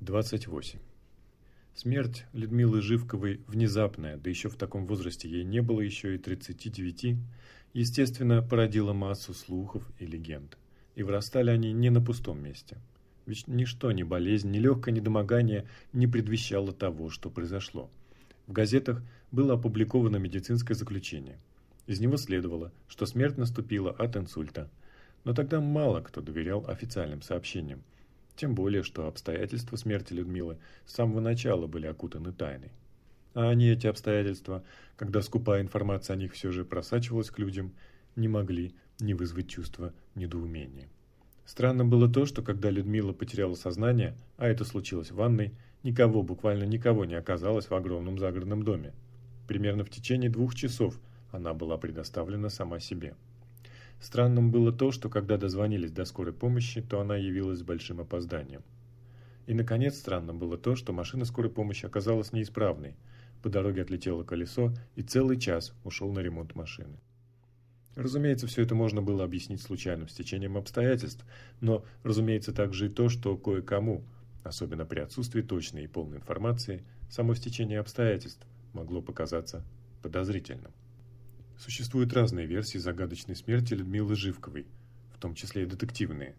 28. Смерть Людмилы Живковой внезапная, да еще в таком возрасте ей не было еще и 39, естественно, породила массу слухов и легенд. И вырастали они не на пустом месте. Ведь ничто, ни болезнь, ни легкое недомогание не предвещало того, что произошло. В газетах было опубликовано медицинское заключение. Из него следовало, что смерть наступила от инсульта. Но тогда мало кто доверял официальным сообщениям – тем более, что обстоятельства смерти Людмилы с самого начала были окутаны тайной. А они, эти обстоятельства, когда скупая информация о них все же просачивалась к людям, не могли не вызвать чувства недоумения. Странно было то, что когда Людмила потеряла сознание, а это случилось в ванной, никого, буквально никого не оказалось в огромном загородном доме. Примерно в течение двух часов она была предоставлена сама себе. Странным было то, что когда дозвонились до скорой помощи, то она явилась с большим опозданием. И, наконец, странным было то, что машина скорой помощи оказалась неисправной. По дороге отлетело колесо, и целый час ушел на ремонт машины. Разумеется, все это можно было объяснить случайным стечением обстоятельств, но, разумеется, также и то, что кое-кому, особенно при отсутствии точной и полной информации, само стечение обстоятельств могло показаться подозрительным. Существуют разные версии загадочной смерти Людмилы Живковой, в том числе и детективные.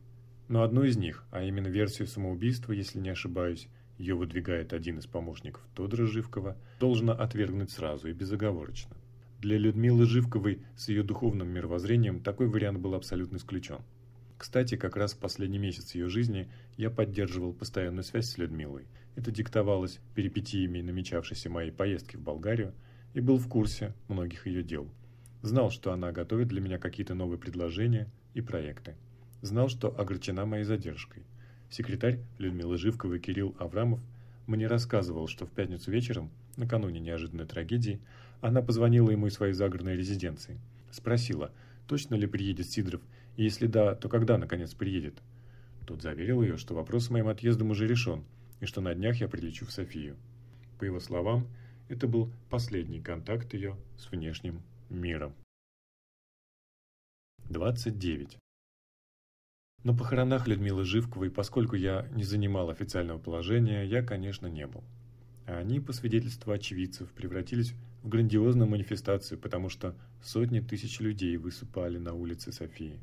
Но одну из них, а именно версию самоубийства, если не ошибаюсь, ее выдвигает один из помощников Тодора Живкова, должна отвергнуть сразу и безоговорочно. Для Людмилы Живковой с ее духовным мировоззрением такой вариант был абсолютно исключен. Кстати, как раз в последний месяц ее жизни я поддерживал постоянную связь с Людмилой. Это диктовалось перипетиями намечавшейся моей поездки в Болгарию и был в курсе многих ее дел – Знал, что она готовит для меня какие-то новые предложения и проекты. Знал, что огорчена моей задержкой. Секретарь Людмилы Живковой Кирилл Аврамов мне рассказывал, что в пятницу вечером, накануне неожиданной трагедии, она позвонила ему из своей загородной резиденции. Спросила, точно ли приедет Сидоров, и если да, то когда, наконец, приедет. Тот заверил ее, что вопрос с моим отъездом уже решен, и что на днях я прилечу в Софию. По его словам, это был последний контакт ее с внешним миром. 29. На похоронах Людмилы Живковой, поскольку я не занимал официального положения, я, конечно, не был. А они, по свидетельству очевидцев, превратились в грандиозную манифестацию, потому что сотни тысяч людей высыпали на улицы Софии.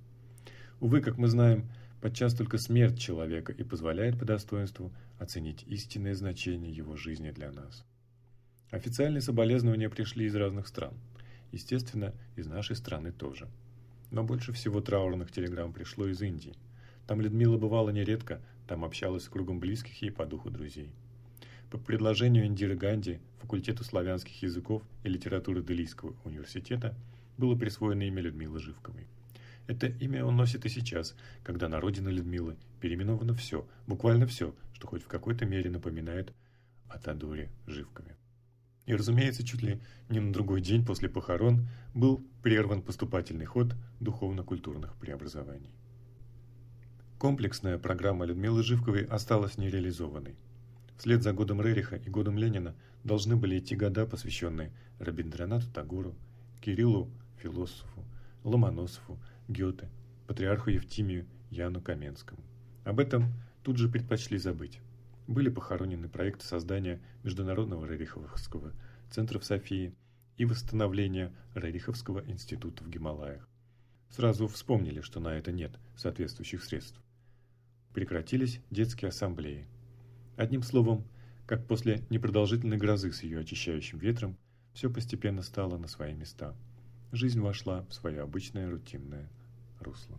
Увы, как мы знаем, подчас только смерть человека и позволяет по достоинству оценить истинное значение его жизни для нас. Официальные соболезнования пришли из разных стран – Естественно, из нашей страны тоже. Но больше всего траурных телеграмм пришло из Индии. Там Людмила бывала нередко, там общалась с кругом близких ей по духу друзей. По предложению Индиры Ганди факультету славянских языков и литературы Делийского университета было присвоено имя Людмилы Живковой. Это имя он носит и сейчас, когда на родине Людмилы переименовано все, буквально все, что хоть в какой-то мере напоминает о Тадоре Живкове. И, разумеется, чуть ли не на другой день после похорон был прерван поступательный ход духовно-культурных преобразований. Комплексная программа Людмилы Живковой осталась нереализованной. Вслед за годом Рериха и годом Ленина должны были идти года, посвященные Рабиндранату Тагору, Кириллу философу, Ломоносову, Гёте, патриарху Евтимию, Яну Каменскому. Об этом тут же предпочли забыть были похоронены проекты создания Международного Рериховского центра в Софии и восстановления Рериховского института в Гималаях. Сразу вспомнили, что на это нет соответствующих средств. Прекратились детские ассамблеи. Одним словом, как после непродолжительной грозы с ее очищающим ветром, все постепенно стало на свои места. Жизнь вошла в свое обычное рутинное русло.